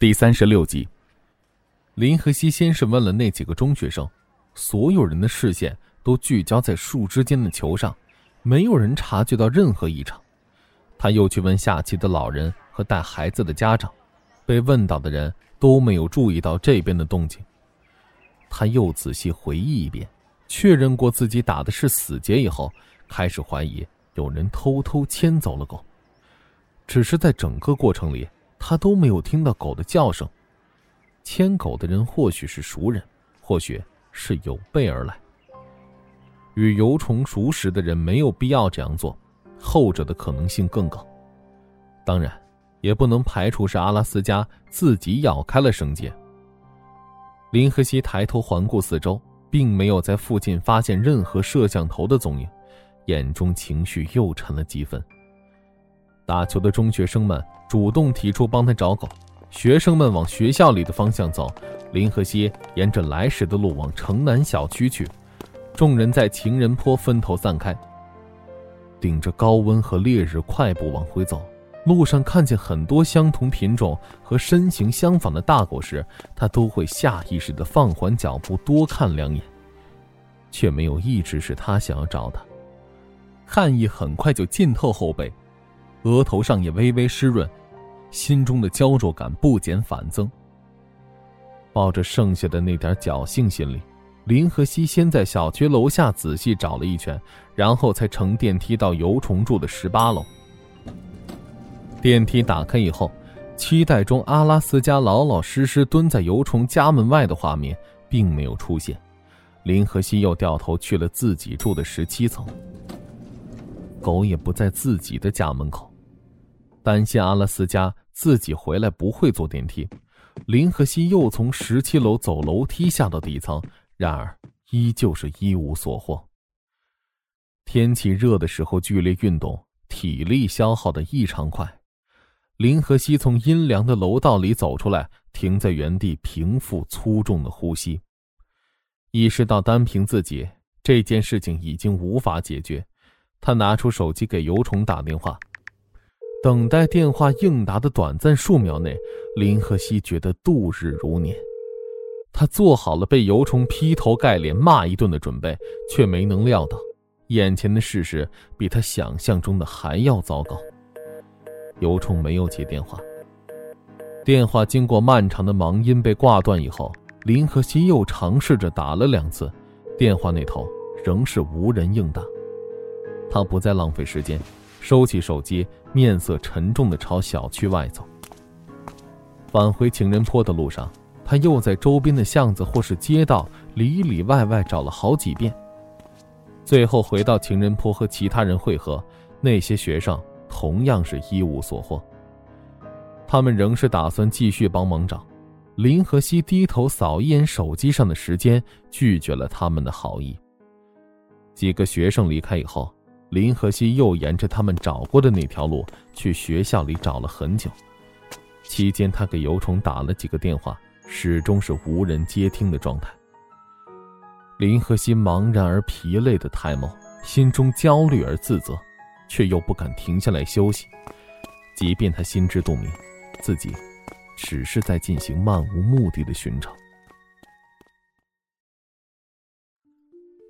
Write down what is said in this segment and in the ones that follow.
第三十六集，林和熙先是问了那几个中学生，所有人的视线都聚焦在树枝间的球上，没有人察觉到任何异常。他又去问下棋的老人和带孩子的家长，被问到的人都没有注意到这边的动静。他又仔细回忆一遍，确认过自己打的是死结以后，开始怀疑有人偷偷牵走了狗。只是在整个过程里。他都没有听到狗的叫声。牵狗的人或许是熟人，或许是有备而来。与油虫熟识的人没有必要这样做，后者的可能性更高。当然，也不能排除是阿拉斯加自己咬开了绳结。林和熙抬头环顾四周，并没有在附近发现任何摄像头的踪影，眼中情绪又沉了几分。打球的中学生们。主动提出帮他找狗，学生们往学校里的方向走，林和熙沿着来时的路往城南小区去，众人在情人坡分头散开。顶着高温和烈日快步往回走，路上看见很多相同品种和身形相仿的大狗时，他都会下意识地放缓脚步多看两眼，却没有一直是他想要找的。汗意很快就浸透后背，额头上也微微湿润。心中的焦灼感不减反增。抱着剩下的那点侥幸心理，林和熙先在小区楼下仔细找了一圈，然后才乘电梯到油虫住的十八楼。电梯打开以后，期待中阿拉斯加老老实实蹲在油虫家门外的画面并没有出现。林和熙又掉头去了自己住的十七层，狗也不在自己的家门口。担心阿拉斯加自己回来不会坐电梯，林和熙又从十七楼走楼梯下到底层，然而依旧是一无所获。天气热的时候剧烈运动，体力消耗的异常快。林和熙从阴凉的楼道里走出来，停在原地，平复粗重的呼吸。意识到单凭自己这件事情已经无法解决，他拿出手机给尤虫打电话。等待电话应答的短暂数秒内，林和熙觉得度日如年。他做好了被尤虫劈头盖脸骂一顿的准备，却没能料到，眼前的事实比他想象中的还要糟糕。尤虫没有接电话。电话经过漫长的忙音被挂断以后，林和熙又尝试着打了两次，电话那头仍是无人应答。他不再浪费时间。收起手机，面色沉重地朝小区外走。返回情人坡的路上，他又在周边的巷子或是街道里里外外找了好几遍。最后回到情人坡和其他人会合，那些学生同样是一无所获。他们仍是打算继续帮忙找。林和熙低头扫一眼手机上的时间，拒绝了他们的好意。几个学生离开以后。林和熙又沿着他们找过的那条路去学校里找了很久，期间他给尤虫打了几个电话，始终是无人接听的状态。林和熙茫然而疲累的抬眸，心中焦虑而自责，却又不敢停下来休息，即便他心知肚明，自己只是在进行漫无目的的寻找。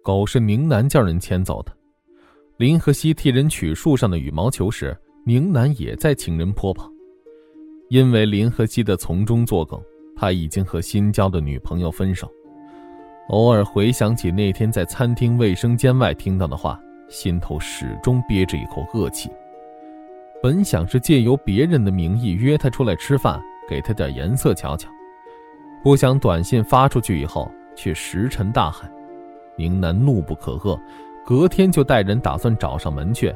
狗是宁南叫人牵走的。林和熙替人取树上的羽毛球时，宁南也在情人坡旁。因为林和熙的从中作梗，他已经和新交的女朋友分手。偶尔回想起那天在餐厅卫生间外听到的话，心头始终憋着一口恶气。本想是借由别人的名义约他出来吃饭，给他点颜色瞧瞧，不想短信发出去以后，却石沉大海。宁南怒不可遏。隔天就带人打算找上门去，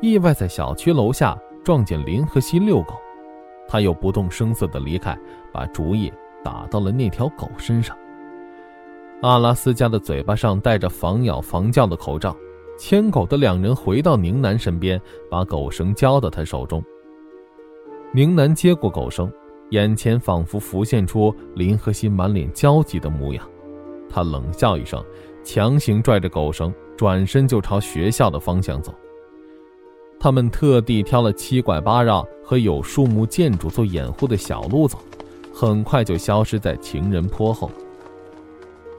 意外在小区楼下撞见林和熙遛狗，他又不动声色的离开，把主意打到了那条狗身上。阿拉斯加的嘴巴上戴着防咬防叫的口罩，牵狗的两人回到宁南身边，把狗绳交到他手中。宁南接过狗绳，眼前仿佛浮现出林和熙满脸焦急的模样，他冷笑一声，强行拽着狗绳。转身就朝学校的方向走。他们特地挑了七拐八绕和有树木建筑做掩护的小路走，很快就消失在情人坡后。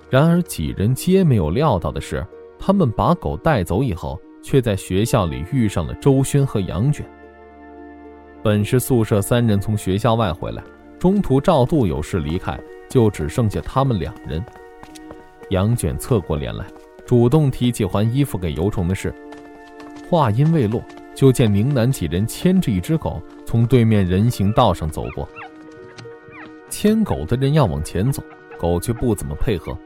然而几人皆没有料到的是，他们把狗带走以后，却在学校里遇上了周轩和杨卷。本是宿舍三人从学校外回来，中途赵度有事离开，就只剩下他们两人。杨卷侧过脸来，主动提起还衣服给尤虫的事。话音未落，就见宁南几人牵着一只狗从对面人行道上走过。牵狗的人要往前走，狗却不怎么配合。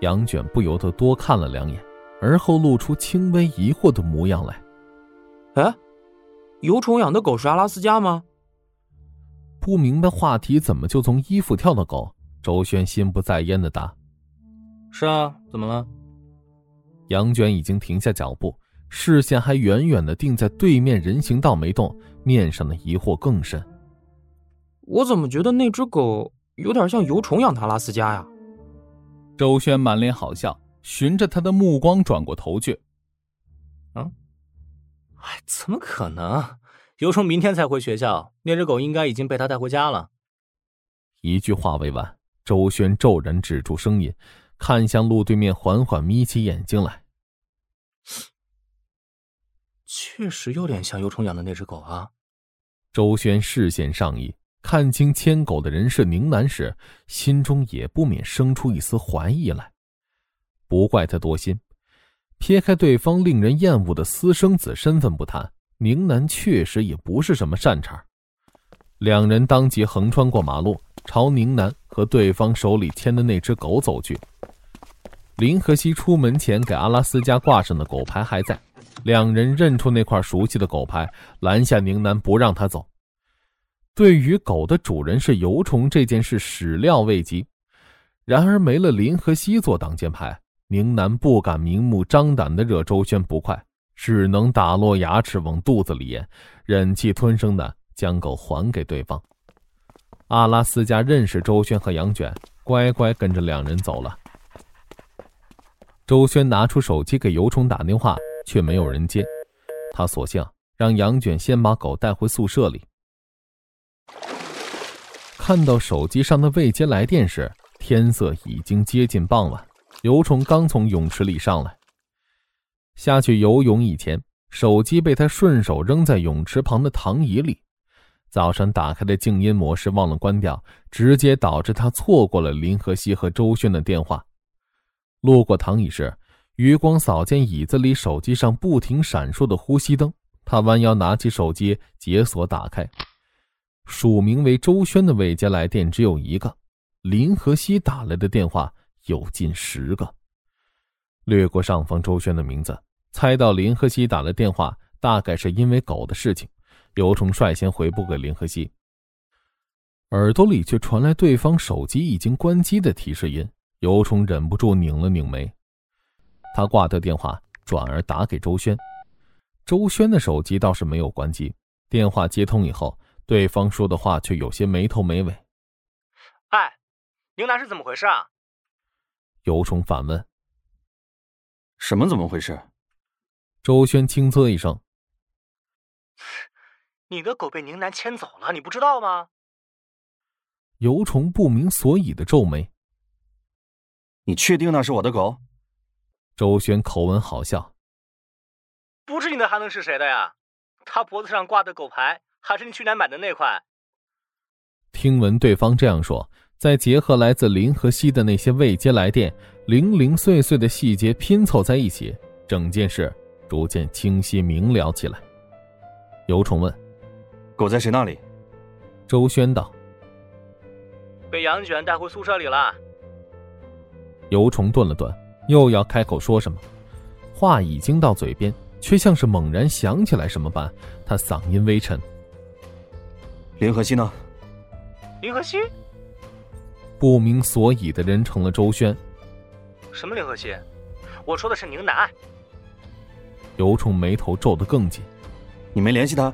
杨卷不由得多看了两眼，而后露出轻微疑惑的模样来。哎，尤虫养的狗是阿拉斯加吗？不明白话题怎么就从衣服跳到狗。周轩心不在焉的答。是啊，怎么了？杨卷已经停下脚步，视线还远远的定在对面人行道没动，面上的疑惑更深。我怎么觉得那只狗有点像油虫养的阿拉斯加呀？周轩满脸好笑，循着他的目光转过头去。嗯，哎，怎么可能？油虫明天才回学校，那只狗应该已经被他带回家了。一句话未完，周轩骤然止住声音。看向路对面，缓缓眯起眼睛来。确实有点像尤虫养的那只狗啊。周轩视线上移，看清牵狗的人是宁南时，心中也不免生出一丝怀疑来。不怪他多心，撇开对方令人厌恶的私生子身份不谈，宁南确实也不是什么善茬。两人当即横穿过马路，朝宁南和对方手里牵的那只狗走去。林和熙出门前给阿拉斯加挂上的狗牌还在，两人认出那块熟悉的狗牌，拦下宁南不让他走。对于狗的主人是油虫这件事始料未及，然而没了林和熙做挡箭牌，宁南不敢明目张胆的惹周轩不快，只能打落牙齿往肚子里咽，忍气吞声的将狗还给对方。阿拉斯加认识周轩和杨卷，乖乖跟着两人走了。周轩拿出手机给尤虫打电话，却没有人接。他索性让杨卷先把狗带回宿舍里。看到手机上的未接来电时，天色已经接近傍晚。尤虫刚从泳池里上来，下去游泳以前，手机被他顺手扔在泳池旁的躺椅里。早上打开的静音模式忘了关掉，直接导致他错过了林和熙和周轩的电话。路过躺椅时，余光扫见椅子里手机上不停闪烁的呼吸灯。他弯腰拿起手机，解锁打开，署名为周轩的未接来电只有一个，林和熙打来的电话有近十个。略过上方周轩的名字，猜到林和熙打了电话，大概是因为狗的事情。尤虫率先回拨给林和熙，耳朵里却传来对方手机已经关机的提示音。尤虫忍不住拧了拧眉，他挂掉电话，转而打给周轩。周轩的手机倒是没有关机，电话接通以后，对方说的话却有些没头没尾。“哎，宁南是怎么回事啊？”尤虫反问。“什么怎么回事？”周轩轻啧一声：“你的狗被宁南牵走了，你不知道吗？”尤虫不明所以的皱眉。你确定那是我的狗？周轩口吻好笑。不是你的还能是谁的呀？他脖子上挂的狗牌还是你去年买的那块。听闻对方这样说，再结合来自林和西的那些未接来电，零零碎碎的细节拼凑在一起，整件事逐渐清晰明了起来。尤虫问：“狗在谁那里？”周轩道：“被杨卷带回宿舍里了。”尤虫顿了顿，又要开口说什么，话已经到嘴边，却像是猛然想起来什么般，他嗓音微沉：“林和熙呢？”林和熙？不明所以的人成了周轩。什么林和熙？我说的是宁南。尤虫眉头皱得更紧：“你没联系他？”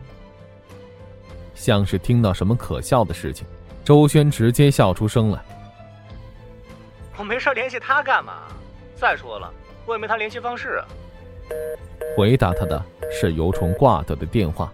像是听到什么可笑的事情，周轩直接笑出声来。我没事联系他干嘛？再说了，我也没他联系方式啊。回答他的是尤虫挂掉的电话。